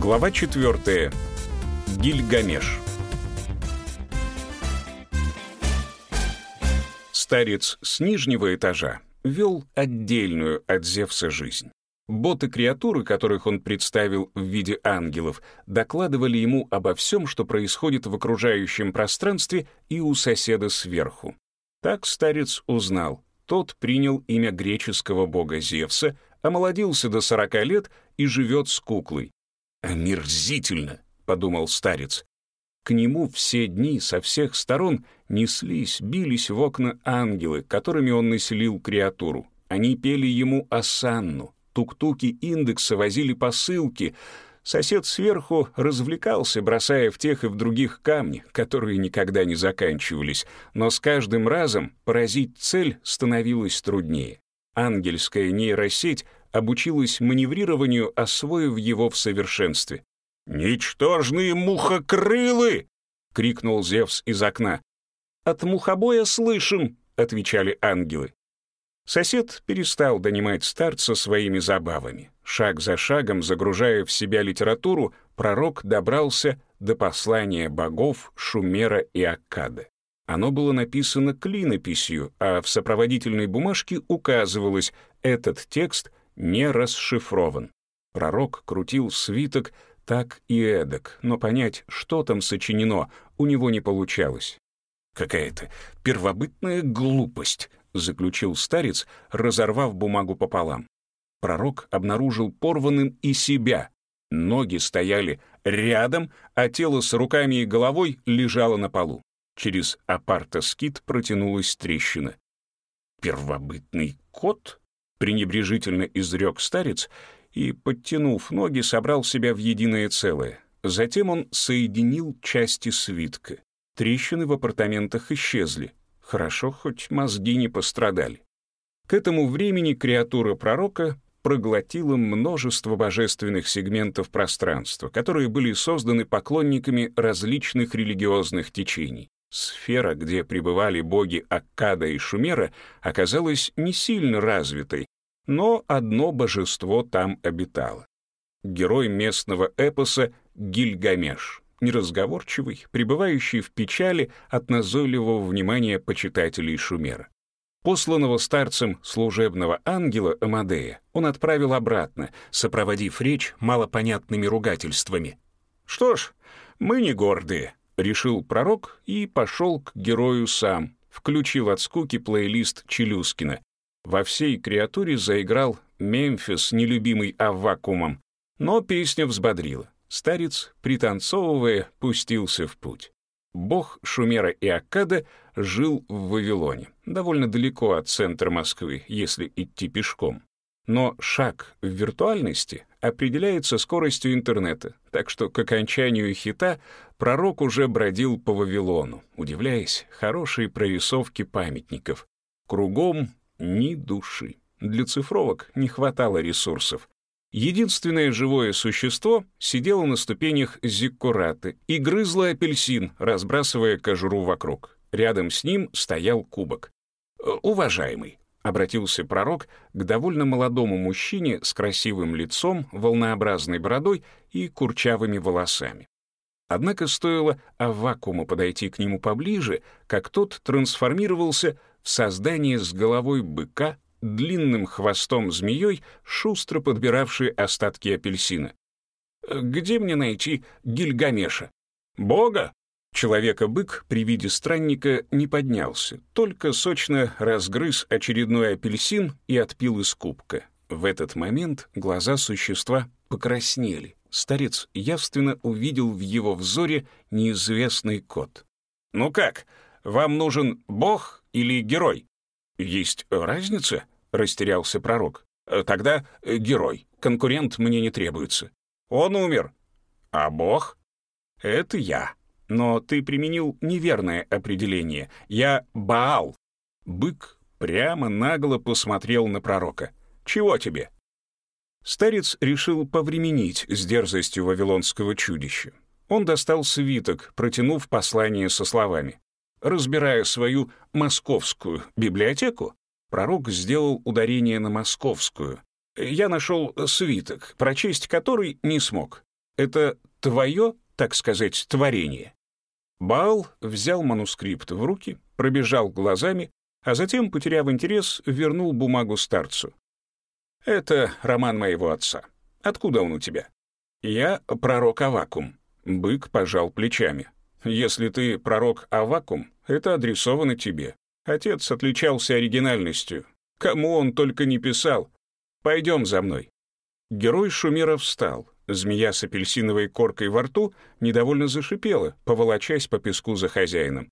Глава 4. Гильгамеш. Старец с нижнего этажа вел отдельную от Зевса жизнь. Боты-креатуры, которых он представил в виде ангелов, докладывали ему обо всем, что происходит в окружающем пространстве и у соседа сверху. Так старец узнал. Тот принял имя греческого бога Зевса, омолодился до 40 лет и живет с куклой. «Омерзительно!» — подумал старец. К нему все дни со всех сторон неслись, бились в окна ангелы, которыми он населил креатуру. Они пели ему осанну, тук-туки индекса возили посылки. Сосед сверху развлекался, бросая в тех и в других камни, которые никогда не заканчивались, но с каждым разом поразить цель становилось труднее. Ангельская нейросеть обучилась маневрированию, освоив его в совершенстве. «Ничтожные мухокрылы!» — крикнул Зевс из окна. «От мухобоя слышим!» — отвечали ангелы. Сосед перестал донимать старца своими забавами. Шаг за шагом, загружая в себя литературу, пророк добрался до послания богов Шумера и Аккада. Оно было написано клинописью, а в сопроводительной бумажке указывалось, этот текст не расшифрован. Пророк крутил свиток так и эдак, но понять, что там сочинено, у него не получалось. «Какая-то первобытная глупость», — заключил старец, разорвав бумагу пополам. Пророк обнаружил порванным и себя. Ноги стояли рядом, а тело с руками и головой лежало на полу. Через апартоскит протянулась трещина. «Первобытный кот?» Пренебрежительно изрек старец и, подтянув ноги, собрал себя в единое целое. Затем он соединил части свитка. Трещины в апартаментах исчезли. Хорошо, хоть мозги не пострадали. К этому времени креатура пророка проглотила множество божественных сегментов пространства, которые были созданы поклонниками различных религиозных течений. Сфера, где пребывали боги Аккада и Шумера, оказалась не сильно развитой, но одно божество там обитало. Герой местного эпоса Гильгамеш, неразговорчивый, пребывающий в печали от назойливого внимания почитателей Шумера. Посланного старцем служебного ангела Амадея он отправил обратно, сопроводив речь малопонятными ругательствами. «Что ж, мы не гордые», — решил пророк и пошел к герою сам, включил от скуки плейлист Челюскина, во всей креатуре заиграл «Мемфис», нелюбимый Аввакумом, но песня взбодрила. Старец, пританцовывая, пустился в путь. Бог Шумера и Аккада жил в Вавилоне, довольно далеко от центра Москвы, если идти пешком. Но шаг в виртуальности определяется скоростью интернета, так что к окончанию хита пророк уже бродил по Вавилону, удивляясь хорошей прорисовке памятников. Кругом ни души. Для цифровок не хватало ресурсов. Единственное живое существо сидело на ступенях зиккураты и грызло апельсин, разбрасывая кожуру вокруг. Рядом с ним стоял кубок. «Э, «Уважаемый», — обратился пророк к довольно молодому мужчине с красивым лицом, волнообразной бородой и курчавыми волосами. Однако стоило Аввакуму подойти к нему поближе, как тот трансформировался в создание с головой быка, длинным хвостом змеей, шустро подбиравшей остатки апельсина. «Где мне найти Гильгамеша?» «Бога?» Человека-бык при виде странника не поднялся, только сочно разгрыз очередной апельсин и отпил из кубка. В этот момент глаза существа покраснели. Старец явственно увидел в его взоре неизвестный кот. «Ну как, вам нужен бог или герой? Есть разница? Растерялся пророк. Тогда герой. Конкурент мне не требуется. Он умер. А Бог? Это я. Но ты применил неверное определение. Я Баал. Бык прямо нагло посмотрел на пророка. Чего тебе? Старец решил повременить с дерзостью вавилонского чудища. Он достал свиток, протянув послание со словами разбирая свою московскую библиотеку, пророк сделал ударение на московскую. Я нашел свиток, прочесть который не смог. Это твое, так сказать, творение?» Баал взял манускрипт в руки, пробежал глазами, а затем, потеряв интерес, вернул бумагу старцу. «Это роман моего отца. Откуда он у тебя?» «Я пророк Авакум». Бык пожал плечами. «Если ты пророк Авакум, это адресовано тебе. Отец отличался оригинальностью. Кому он только не писал. Пойдем за мной». Герой Шумера встал. Змея с апельсиновой коркой во рту недовольно зашипела, поволочась по песку за хозяином.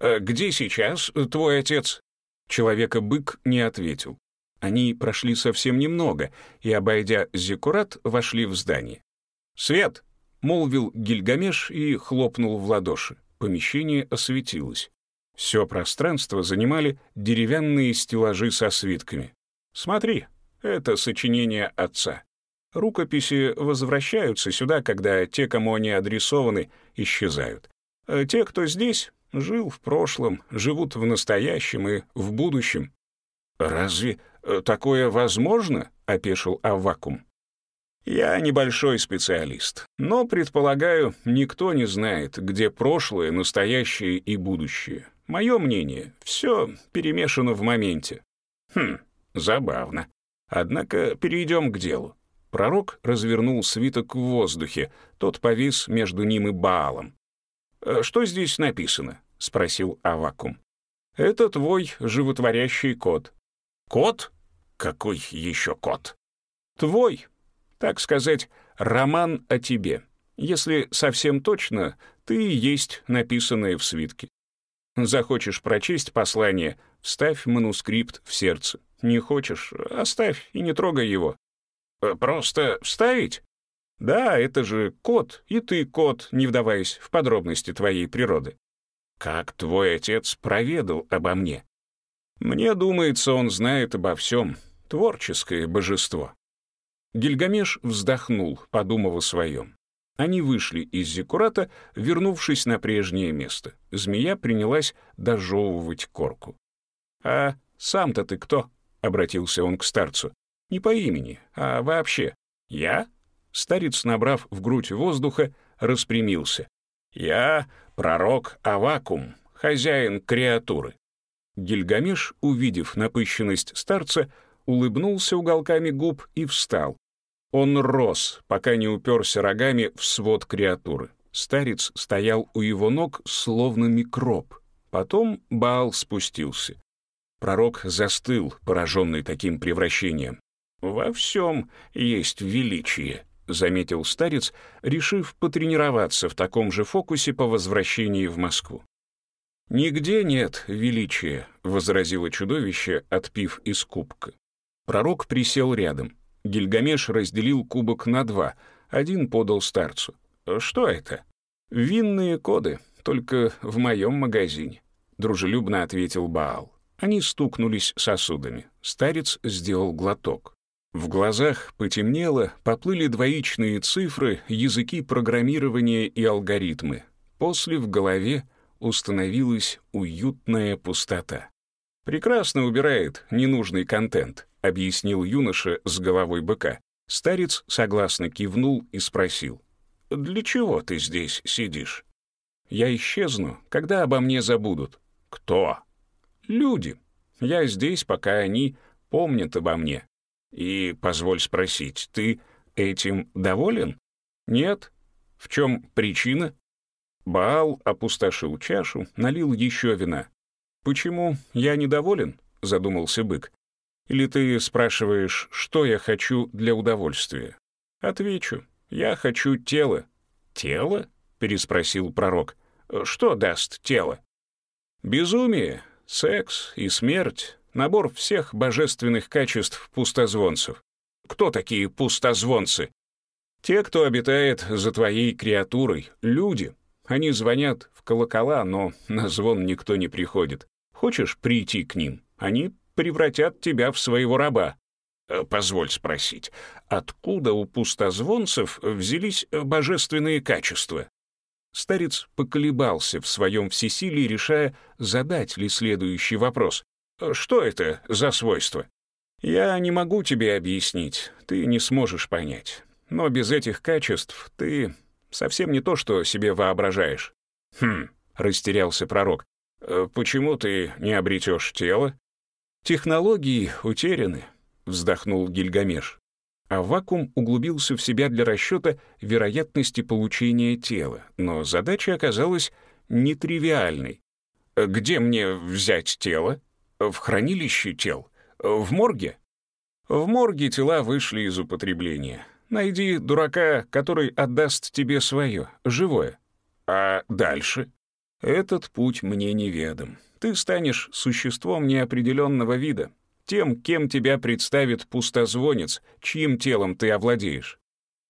«А где сейчас твой отец?» Человека-бык не ответил. Они прошли совсем немного и, обойдя Зиккурат, вошли в здание. «Свет!» — молвил Гильгамеш и хлопнул в ладоши. Помещение осветилось. Все пространство занимали деревянные стеллажи со свитками. «Смотри, это сочинение отца. Рукописи возвращаются сюда, когда те, кому они адресованы, исчезают. А те, кто здесь, жил в прошлом, живут в настоящем и в будущем. «Разве э, такое возможно?» — опешил Аввакум. «Я небольшой специалист, но, предполагаю, никто не знает, где прошлое, настоящее и будущее. Мое мнение, все перемешано в моменте». «Хм, забавно. Однако перейдем к делу. Пророк развернул свиток в воздухе, тот повис между ним и Баалом. «Э, «Что здесь написано?» — спросил Авакум. «Это твой животворящий код. Кот? Какой еще кот? Твой, так сказать, роман о тебе. Если совсем точно, ты и есть написанное в свитке. Захочешь прочесть послание, вставь манускрипт в сердце. Не хочешь — оставь и не трогай его. Э, просто вставить? Да, это же кот, и ты кот, не вдаваясь в подробности твоей природы. Как твой отец проведал обо мне? Мне думается, он знает обо всем. Творческое божество. Гильгамеш вздохнул, подумав о своем. Они вышли из Зиккурата, вернувшись на прежнее место. Змея принялась дожевывать корку. «А сам-то ты кто?» — обратился он к старцу. «Не по имени, а вообще. Я?» Старец, набрав в грудь воздуха, распрямился. «Я пророк Авакум, хозяин креатуры. Гильгамеш, увидев напыщенность старца, улыбнулся уголками губ и встал. Он рос, пока не уперся рогами в свод креатуры. Старец стоял у его ног, словно микроб. Потом Баал спустился. Пророк застыл, пораженный таким превращением. «Во всем есть величие», — заметил старец, решив потренироваться в таком же фокусе по возвращении в Москву. «Нигде нет величия», — возразило чудовище, отпив из кубка. Пророк присел рядом. Гильгамеш разделил кубок на два, один подал старцу. «Что это?» «Винные коды, только в моем магазине», — дружелюбно ответил Баал. Они стукнулись сосудами. Старец сделал глоток. В глазах потемнело, поплыли двоичные цифры, языки программирования и алгоритмы. После в голове установилась уютная пустота. «Прекрасно убирает ненужный контент», — объяснил юноша с головой быка. Старец согласно кивнул и спросил. «Для чего ты здесь сидишь?» «Я исчезну, когда обо мне забудут». «Кто?» «Люди. Я здесь, пока они помнят обо мне». «И, позволь спросить, ты этим доволен?» «Нет. В чем причина?» Баал опустошил чашу, налил еще вина. «Почему я недоволен?» — задумался бык. «Или ты спрашиваешь, что я хочу для удовольствия?» Отвечу, я хочу тело. «Тело?» — переспросил пророк. «Что даст тело?» «Безумие, секс и смерть, набор всех божественных качеств пустозвонцев. Кто такие пустозвонцы?» «Те, кто обитает за твоей креатурой, люди, они звонят в колокола, но на звон никто не приходит. Хочешь прийти к ним? Они превратят тебя в своего раба. Э, позволь спросить, откуда у пустозвонцев взялись божественные качества? Старец поколебался в своем всесилии, решая, задать ли следующий вопрос. Что это за свойство? Я не могу тебе объяснить, ты не сможешь понять. но без этих качеств ты совсем не то, что себе воображаешь». «Хм», — растерялся пророк, «Э, «почему ты не обретешь тело?» «Технологии утеряны», — вздохнул Гильгамеш. А вакуум углубился в себя для расчета вероятности получения тела, но задача оказалась нетривиальной. «Где мне взять тело? В хранилище тел? В морге?» «В морге тела вышли из употребления. Найди дурака, который отдаст тебе свое, живое. А дальше? Этот путь мне неведом. Ты станешь существом неопределенного вида, тем, кем тебя представит пустозвонец, чьим телом ты овладеешь.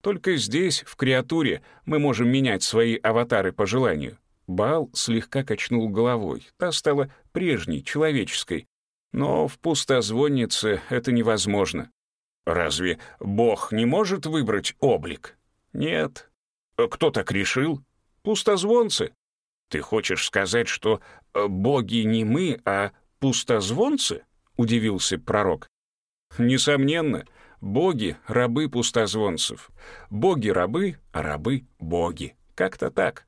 Только здесь, в креатуре, мы можем менять свои аватары по желанию. Баал слегка качнул головой, та стала прежней, человеческой. Но в пустозвоннице это невозможно. Разве Бог не может выбрать облик? Нет. Кто так решил? Пустозвонцы. Ты хочешь сказать, что э, боги не мы, а пустозвонцы? Удивился пророк. Несомненно, боги — рабы пустозвонцев. Боги — рабы, а рабы — боги. Как-то так.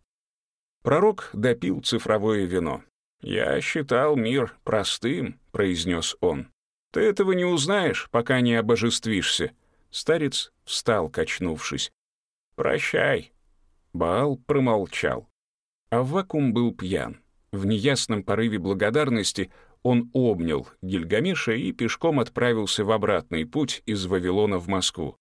Пророк допил цифровое вино. «Я считал мир простым», — произнес он. Ты этого не узнаешь, пока не обожествишься. Старец встал, качнувшись. Прощай. Баал промолчал. А вакуум был пьян. В неясном порыве благодарности он обнял Гильгамеша и пешком отправился в обратный путь из Вавилона в Москву.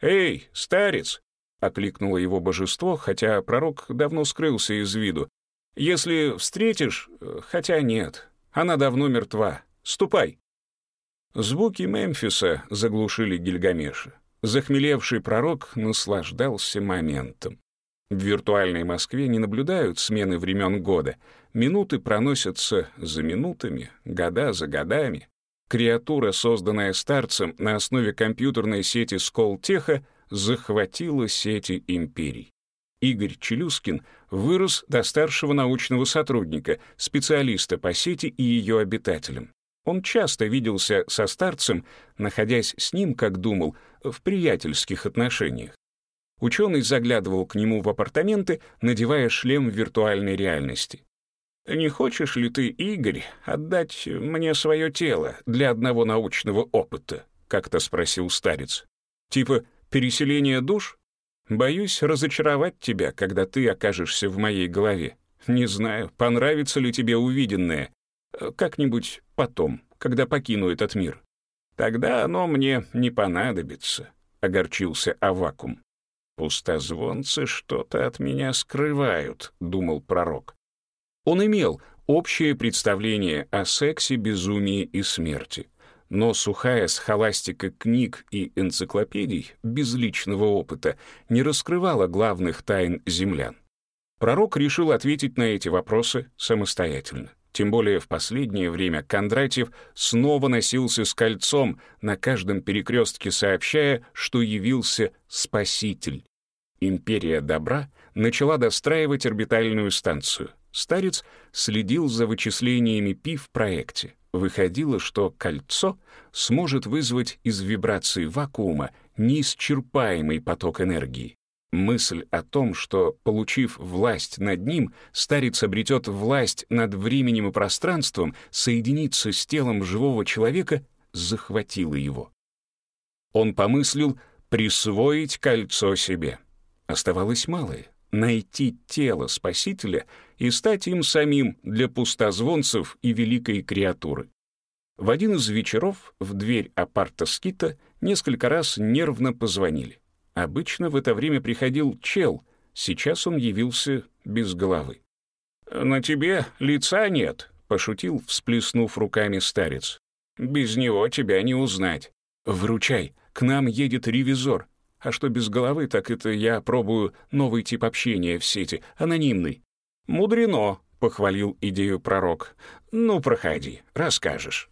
«Эй, старец!» — окликнуло его божество, хотя пророк давно скрылся из виду. «Если встретишь... Хотя нет, она давно мертва. Ступай!» Звуки Мемфиса заглушили Гильгамеша. Захмелевший пророк наслаждался моментом. В виртуальной Москве не наблюдают смены времен года. Минуты проносятся за минутами, года за годами. Креатура, созданная старцем на основе компьютерной сети Сколтеха, захватила сети империй. Игорь Челюскин вырос до старшего научного сотрудника, специалиста по сети и ее обитателям. Он часто виделся со старцем, находясь с ним, как думал, в приятельских отношениях. Ученый заглядывал к нему в апартаменты, надевая шлем виртуальной реальности. «Не хочешь ли ты, Игорь, отдать мне свое тело для одного научного опыта?» — как-то спросил старец. «Типа переселение душ? Боюсь разочаровать тебя, когда ты окажешься в моей голове. Не знаю, понравится ли тебе увиденное, Э, как-нибудь потом, когда покину этот мир. Тогда оно мне не понадобится, — огорчился Авакум. «Пустозвонцы что-то от меня скрывают», — думал пророк. Он имел общее представление о сексе, безумии и смерти, но сухая схоластика книг и энциклопедий без личного опыта не раскрывала главных тайн землян. Пророк решил ответить на эти вопросы самостоятельно. Тем более в последнее время Кондратьев снова носился с кольцом, на каждом перекрестке сообщая, что явился Спаситель. Империя добра начала достраивать орбитальную станцию. Старец следил за вычислениями Пи в проекте. Выходило, что кольцо сможет вызвать из вибрации вакуума неисчерпаемый поток энергии. Мысль о том, что, получив власть над ним, старец обретет власть над временем и пространством, соединиться с телом живого человека, захватила его. Он помыслил присвоить кольцо себе. Оставалось малое — найти тело Спасителя и стать им самим для пустозвонцев и великой креатуры. В один из вечеров в дверь апарта Скита несколько раз нервно позвонили. Обычно в это время приходил чел, сейчас он явился без головы. «На тебе лица нет», — пошутил, всплеснув руками старец. «Без него тебя не узнать. Вручай, к нам едет ревизор. А что без головы, так это я пробую новый тип общения в сети, анонимный». «Мудрено», — похвалил идею пророк. «Ну, проходи, расскажешь».